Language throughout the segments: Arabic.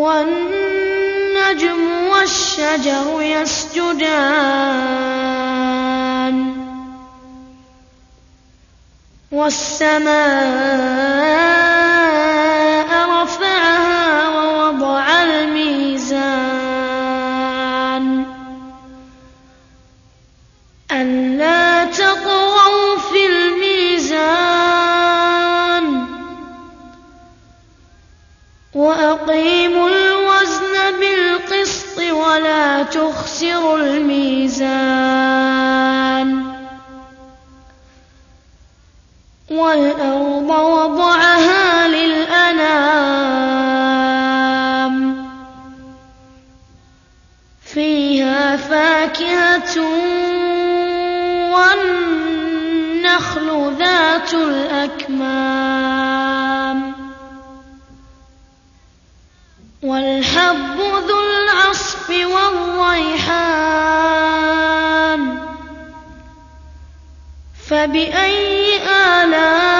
والنجم والشجر يسجدان والسماء والأرض وضعها للأنام. فيها فاكهة والنخل ذات الأكمام. والحب ذو العصف والريحان. فبأي آلاء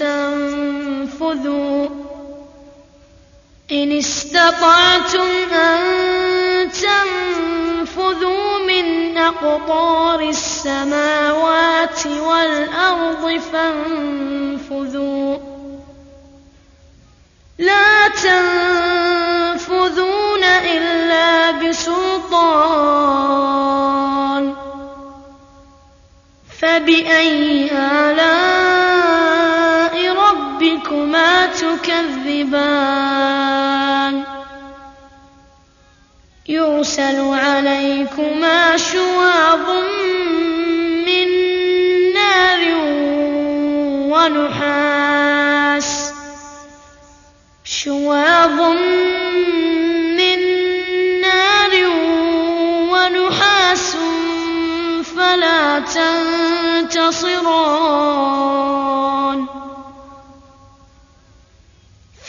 تنفذوا إن استطعتم أن تنفذوا من أقطار السماوات والأرض فانفذوا. لا تنفذون إلا بسلطان. فبأي آلاء ربكما تكذبان. يرسل عليكما شواظ من نار ونحاس. شواظ من نار ونحاس فلا تنتصران.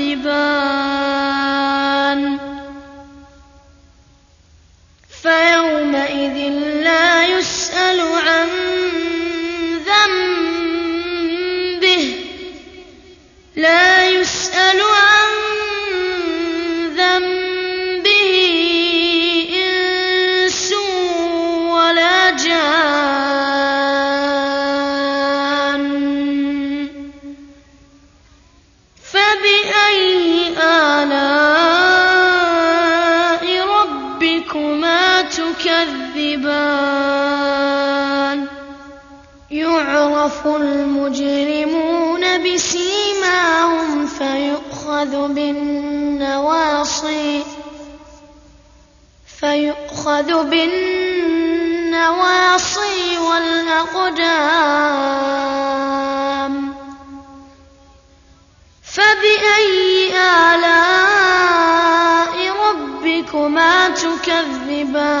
تكذبان يعرف المجرمون بسيماهم فيؤخذ بالنواصي فيؤخذ بالنواصي والأقدام فبأي آلاء ربكما تكذبان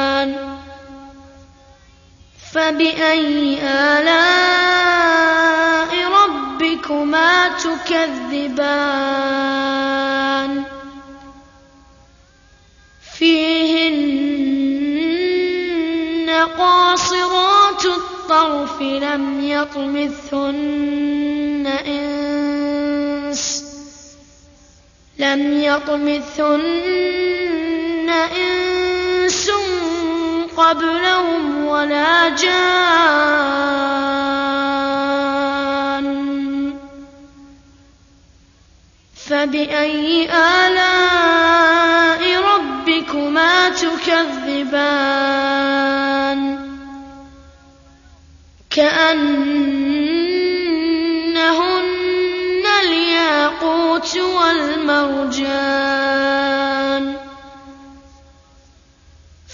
فبأي آلاء ربكما تكذبان؟ فيهن قاصرات الطرف لم يطمثهن إنس لم يطمثهن إنس قبلهم ولا جان. فبأي آلاء ربكما تكذبان؟ كأنهن الياقوت والمرجان.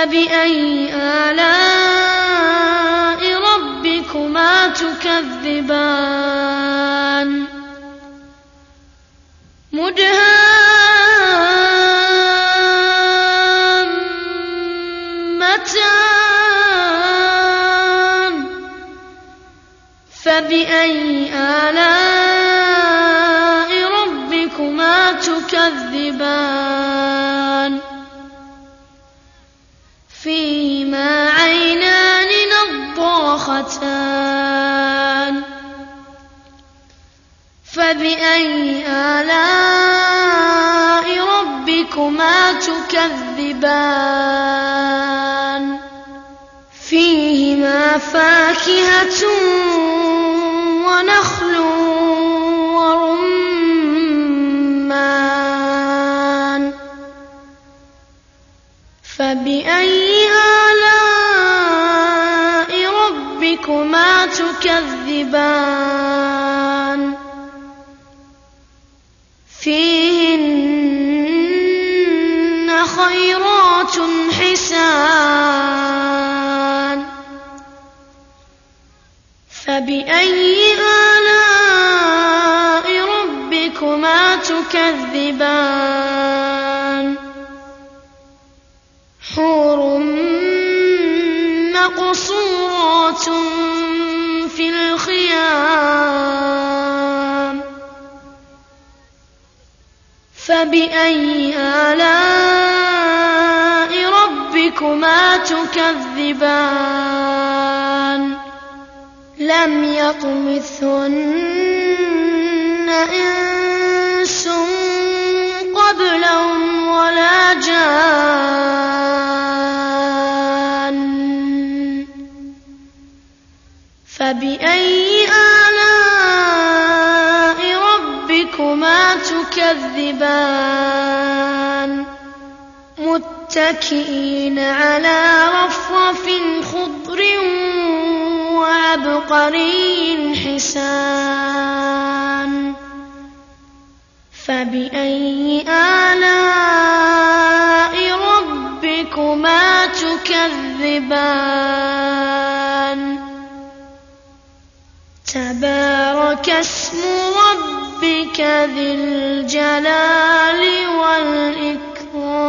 فبأي آلاء ربكما تكذبان؟ مدهامتان فبأي نضاختان فبأي آلاء ربكما تكذبان؟ فيهما فاكهة ونخل ورمان. تكذبان فيهن خيرات حسان فبأي آلاء ربكما تكذبان فبأي آلاء ربكما تكذبان؟ لم يطمثهن إنس قبلهم ولا جان. فبأي آلاء تكذبان. متكئين على رفرف خضر وعبقري حسان. فبأي آلاء ربكما تكذبان؟ تبارك اسم ربك ذي الجلال والإكرام.